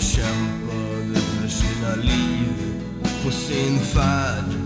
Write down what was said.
kämpade för sina liv på sin färd.